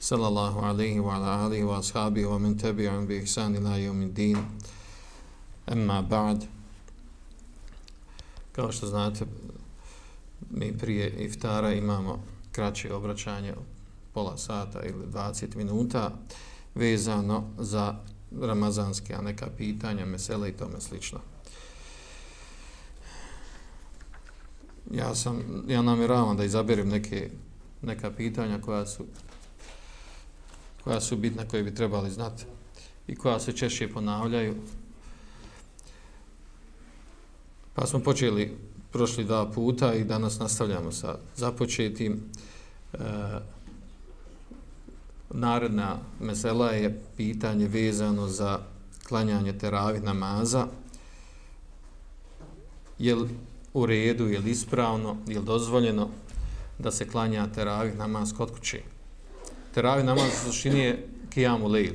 Sallallahu alaihi wa ala alihi wa ashabihi wa min tabi'an bi ihsan ila yawmin din amma ba'd kao što znate mi prije iftara imamo kraće obraćanje pola sata ili 20 minuta vezano za ramazanske a neka pitanja, mesele i tome slično. Ja sam, ja namjeravam da izaberem neke, neka pitanja koja su koja su bitna, koje bi trebali znati i koja se češće ponavljaju. Pa smo počeli prošli dva puta i danas nastavljamo sa započetim. E, naredna mesela je pitanje vezano za klanjanje teravih namaza. Je li u redu, je li ispravno, je li dozvoljeno da se klanja teravih namaz kod kuće? Teravi namaz u suštini je kijamu lejl.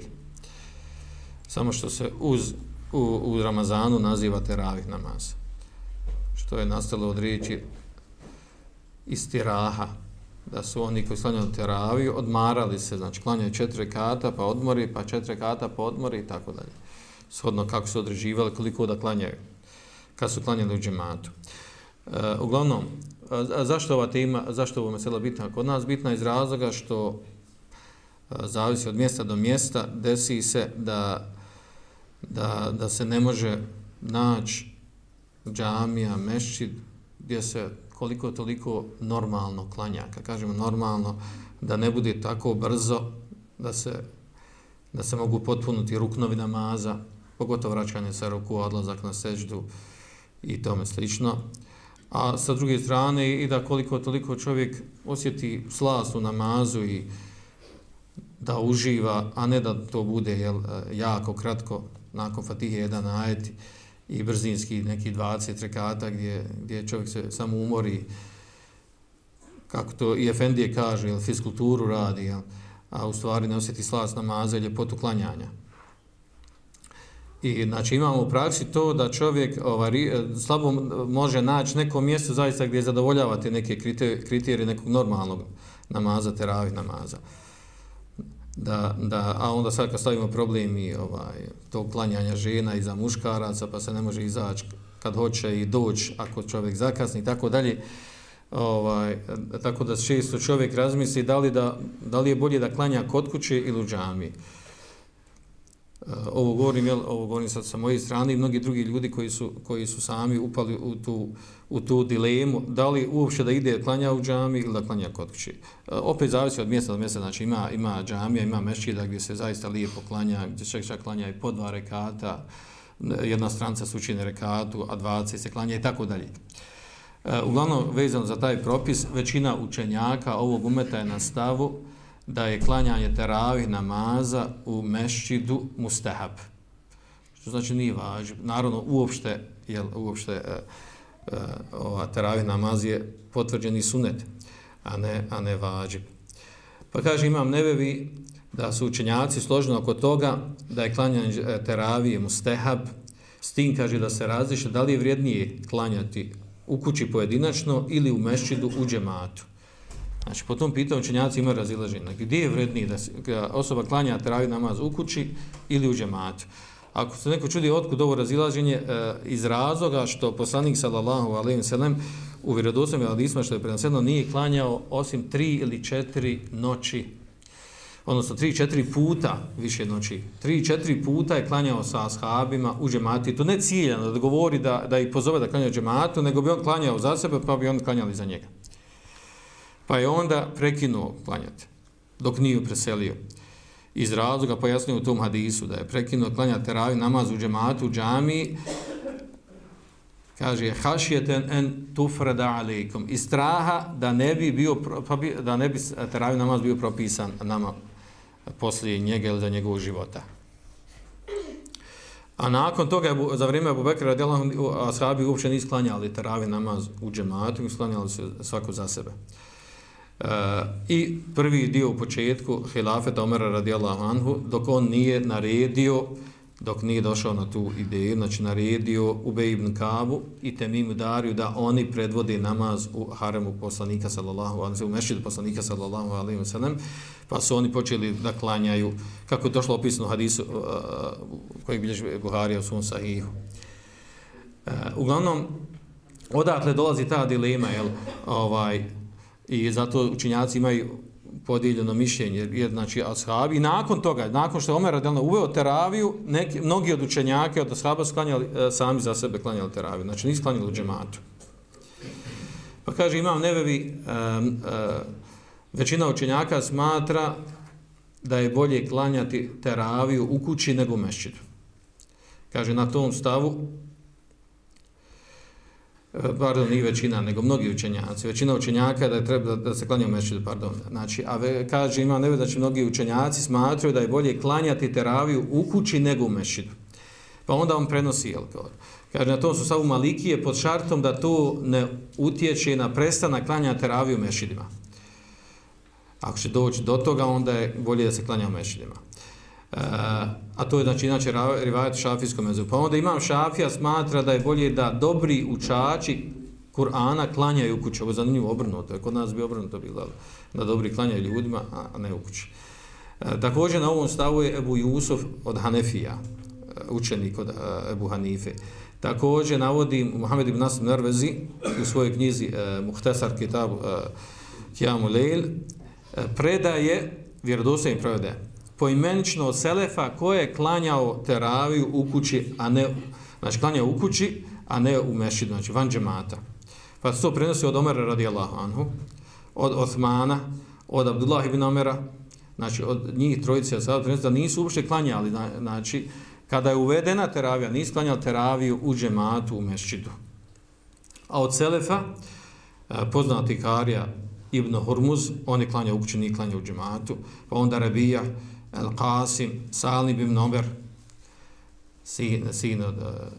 Samo što se uz, u, u Ramazanu naziva teravih namaz. Što je nastalo od riječi istiraha. Da su oni koji slanjaju teravi odmarali se, znači klanjaju četiri kata pa odmori, pa četiri kata pa odmori i tako dalje. Shodno kako su odreživali, koliko da klanjaju kad su klanjali u džematu. E, uglavnom, a, zašto ova tema, zašto ovo mesela bitna kod nas? Bitna iz razloga što zavisi od mjesta do mjesta, desi se da, da, da se ne može naći džamija, mešćid, gdje se koliko toliko normalno klanja. Kad kažemo normalno, da ne bude tako brzo da se, da se mogu potpunuti ruknovi namaza, pogotovo vraćanje sa ruku, odlazak na seždu i tome slično. A sa druge strane i da koliko toliko čovjek osjeti slast u namazu i da uživa, a ne da to bude jel, e, jako kratko nakon Fatihe jedan ajet i brzinski neki 20 rekata gdje, gdje čovjek se samo umori kako to i Efendije kaže, jel, fiskulturu radi, jel, a u stvari ne osjeti slas namaza ili ljepotu klanjanja. I znači imamo u praksi to da čovjek ovaj, e, slabo može naći neko mjesto zaista gdje zadovoljavate neke kriterije nekog normalnog namaza, teravih namaza da, da, a onda sad kad stavimo problemi ovaj, tog klanjanja žena i za muškaraca, pa se ne može izaći kad hoće i doći ako čovjek zakasni i tako dalje, ovaj, tako da često čovjek razmisli da li, da, da li je bolje da klanja kod kuće ili u džami. Eh, ovo govorim, jel, ovo govorim sad sa moje strane i mnogi drugi ljudi koji su, koji su sami upali u tu, u tu dilemu, da li uopšte da ide klanja u džami ili da klanja kod kuće. Eh, opet zavisi od mjesta do mjesta, znači ima, ima džamija, ima mešćida gdje se zaista lijepo klanja, gdje čak čak klanja i po dva rekata, jedna stranca su učine rekatu, a 20 se klanja i tako dalje. Eh, uglavnom, vezano za taj propis, većina učenjaka ovog umeta je na stavu, da je klanjanje teravih namaza u mešćidu mustahab. Što znači nije važno. Naravno, uopšte, jel, uopšte e, e, ova teravih namaz je potvrđeni sunet, a ne, a ne vađib. Pa kaže, imam nevevi da su učenjaci složeni oko toga da je klanjanje e, teravije mustahab, s tim kaže da se različe da li je vrijednije klanjati u kući pojedinačno ili u mešćidu u džematu. Znači, po tom pitanju učenjaci imaju razilaženje. Znači, gdje je vrednije da osoba klanja travi namaz u kući ili u džematu? Ako se neko čudi otkud ovo razilaženje, e, iz razloga što poslanik sallallahu alaihi ve sallam u vjerodostojnim hadisma što je preneseno nije klanjao osim tri ili četiri noći, odnosno tri, četiri puta više noći. Tri, četiri puta je klanjao sa ashabima u džemati. To ne ciljano da govori da, da ih pozove da klanja džematu, nego bi on klanjao za sebe pa bi on klanjali za njega. Pa je onda prekinuo klanjati, dok nije preselio. Iz razloga pojasnio u tom hadisu da je prekinuo klanjati teravih namaz u džematu, u džami, kaže, hašijeten en tufrada alikum. Iz straha da ne bi bio, pa da ne bi teravih namaz bio propisan nama, poslije njega ili za njegovog života. A nakon toga, za vrijeme Abu Bekra radijallahu ashabi uopće nisu klanjali teravi namaz u džematu, sklanjali su svako za sebe. E, I prvi dio u početku hilafeta Omera radijallahu anhu, dok on nije naredio, dok nije došao na tu ideju, znači naredio Ube ibn Kabu i Temimu Dariju da oni predvode namaz u haremu poslanika sallallahu alaihi u mešidu poslanika sallallahu alaihi wa sallam, pa su oni počeli da klanjaju, kako je došlo opisano u hadisu uh, uh koji bilježi Buharija u svom sahihu. Uh, uglavnom, odatle dolazi ta dilema, jel, ovaj, i zato učinjaci imaju podijeljeno mišljenje, jer znači ashabi, nakon toga, nakon što je Omer radijalno uveo teraviju, neki, mnogi od učenjaka od ashaba sklanjali, klanjali, e, sami za sebe klanjali teraviju, znači nisu klanjali u džematu. Pa kaže, imam nevevi, um, uh, većina učenjaka smatra da je bolje klanjati teraviju u kući nego u mešćidu. Kaže, na tom stavu, Eh, pardon, nije većina, nego mnogi učenjaci. Većina učenjaka da je treba da, da se klanja u mešćidu, pardon. Znači, a ve, kaže, ima neve, znači mnogi učenjaci smatruju da je bolje klanjati teraviju u kući nego u mešćidu. Pa onda on prenosi, jel, kao, kaže, na tom su savu malikije pod šartom da to ne utječe na prestanak klanja teraviju u mešćidima. Ako će doći do toga, onda je bolje da se klanja u mešćidima. Uh, a to je znači inače rivajet šafijskom mezu. Pa onda imam šafija smatra da je bolje da dobri učači Kur'ana klanjaju u kući. Ovo je zanimljivo obrnuto. Kod nas bi obrnuto bilo da dobri klanjaju ljudima, a ne u kući. Uh, također na ovom stavu je Ebu Jusuf od Hanefija, eh, učenik od Ebu Hanife. Također navodi Muhammed ibn Nasr Nervezi u svojoj knjizi uh, Muhtesar Kitab uh, Kijamu Lejl predaje, vjerodostojim predaje, poimenično od Selefa ko je klanjao teraviju u kući, a ne, znači klanjao u kući, a ne u mešidu, znači van džemata. Pa se to prenosi od Omera radijallahu anhu, od Osmana, od Abdullah ibn Omera, znači od njih trojice sada prenosi da nisu uopšte klanjali, znači kada je uvedena teravija, nisu klanjali teraviju u džematu, u mešidu. A od Selefa, e, poznati Karija ibn Hormuz, on je klanjao u kući, nije klanjao u džematu, pa onda Rabija, Al-Qasim, Salim ibn Omer, sin, sin od, eh,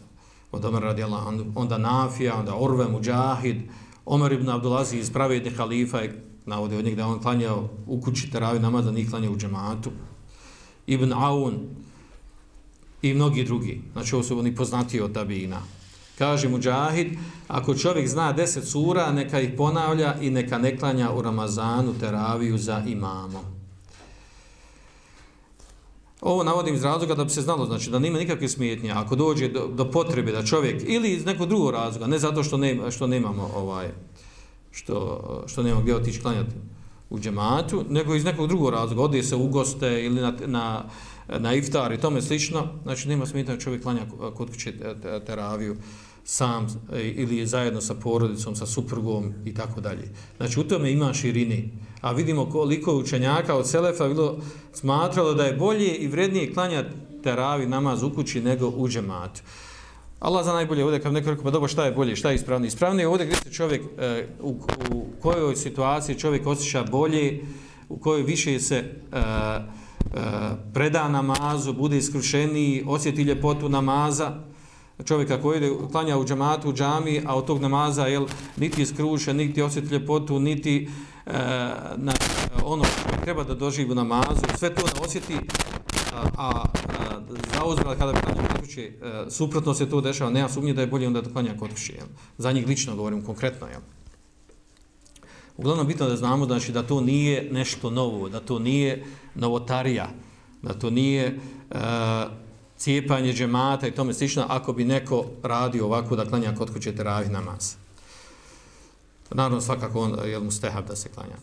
od Omer radijallahu anhu, onda Nafija, onda Orve, Mujahid, Omer ibn Abdulaziz iz pravedne halifa je navode od njeg da on klanjao u kući teravi namaz, da nije klanjao u džematu. Ibn Aun i mnogi drugi. Znači ovo su oni poznati od tabina. Kaže Mujahid, ako čovjek zna deset sura, neka ih ponavlja i neka ne klanja u Ramazanu teraviju za imamom. Ovo navodim iz razloga da bi se znalo, znači da nema nikakve smetnje. Ako dođe do, do potrebe da čovjek ili iz nekog drugog razloga, ne zato što nema što nemamo ovaj što što nemamo gdje otići klanjati u džematu, nego iz nekog drugog razloga, ode se u goste ili na, na, na iftar i tome slično, znači nema smetnje da čovjek klanja kod kuće teraviju sam e, ili zajedno sa porodicom, sa suprugom i tako dalje. Znači u tome ima širini a vidimo koliko učenjaka od Selefa bilo smatralo da je bolje i vrednije klanjati teravi namaz u kući nego u džematu. Allah za najbolje ovdje, kad neko rekao, pa dobro, šta je bolje, šta je ispravnije? Ispravnije je ovdje gdje se čovjek, e, u, u kojoj situaciji čovjek osjeća bolje, u kojoj više se e, e, preda namazu, bude iskrušeniji, osjeti ljepotu namaza, čovjeka koji ide, klanja u džamatu, u džami, a od tog namaza, jel, niti skrušen niti osjeti ljepotu, niti e, na ono što treba da doživi u namazu, sve to da osjeti, a, a, e, a za kada kada klanjao kod kuće, e, suprotno se to dešava, nema sumnje da je bolje onda da klanja kod kuće, jel? za njih lično govorim konkretno. Jel? Uglavnom bitno da znamo znači, da to nije nešto novo, da to nije novotarija, da to nije e, cijepanje džemata i tome slično, ako bi neko radio ovako da klanja kod kuće teravih namaz. Naravno, svakako on je mu stehab da se klanja.